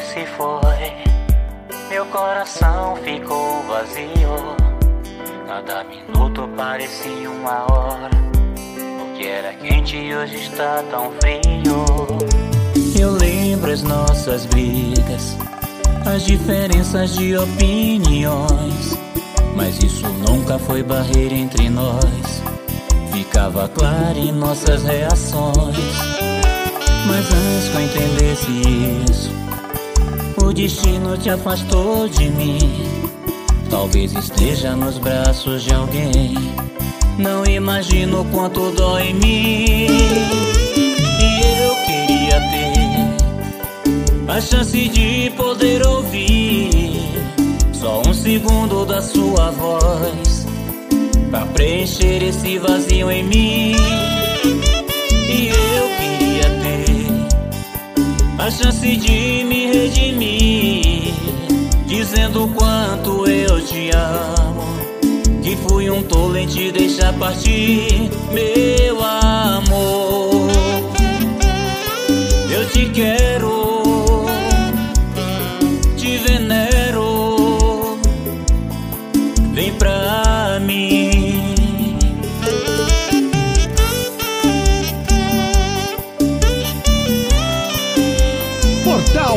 se foi, meu coração ficou vazio. Cada minuto parecia uma hora. O que era quente hoje está tão frio. Eu lembro as nossas brigas, as diferenças de opiniões. Mas isso nunca foi barreira entre nós. Ficava claro em nossas reações. Mas antes que eu entendesse isso, o destino te afastou de mim. Talvez esteja nos braços de alguém. Não imagino quanto dói em mim. E eu queria ter a chance de poder ouvir só um segundo da sua voz pra preencher esse vazio em mim. a chance de me redimir, dizendo quanto eu te amo. Que fui um tolo em te deixar partir, meu amor. Eu te quero, te venero, vem pra mim.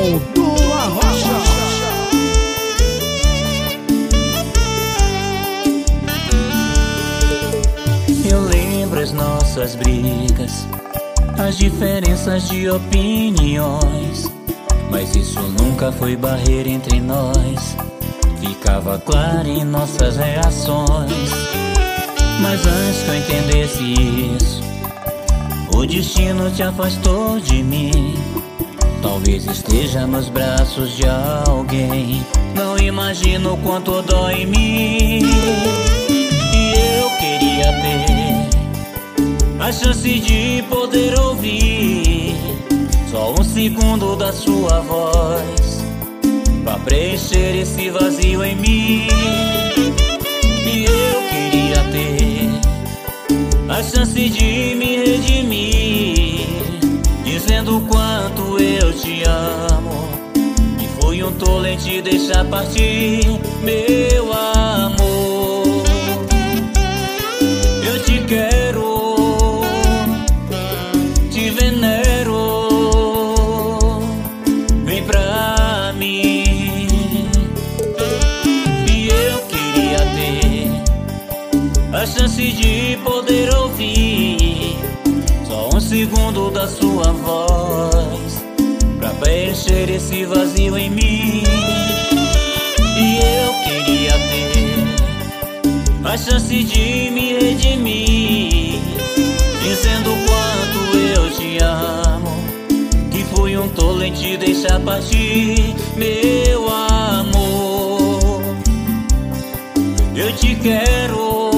do as nossas brigas, as diferenças de opiniões. Mas isso nunca foi barreira entre nós. Ficava claro em nossas reações. Mas antes que eu entendesse isso, o destino te afastou de mim. Talvez esteja nos braços de alguém. Não imagino quanto dói em mim. A chance de poder ouvir só um segundo da sua voz pra preencher esse vazio em mim. E eu queria ter a chance de me redimir, dizendo quanto eu te amo. E fui um tolo em te deixar partir, meu amor. A chance de poder ouvir só um segundo da sua voz Pra preencher esse vazio em mim. E eu queria ter A chance de me redimir Dizendo quanto eu te amo Que fui um tolo em te deixar partir Meu amor. Eu te quero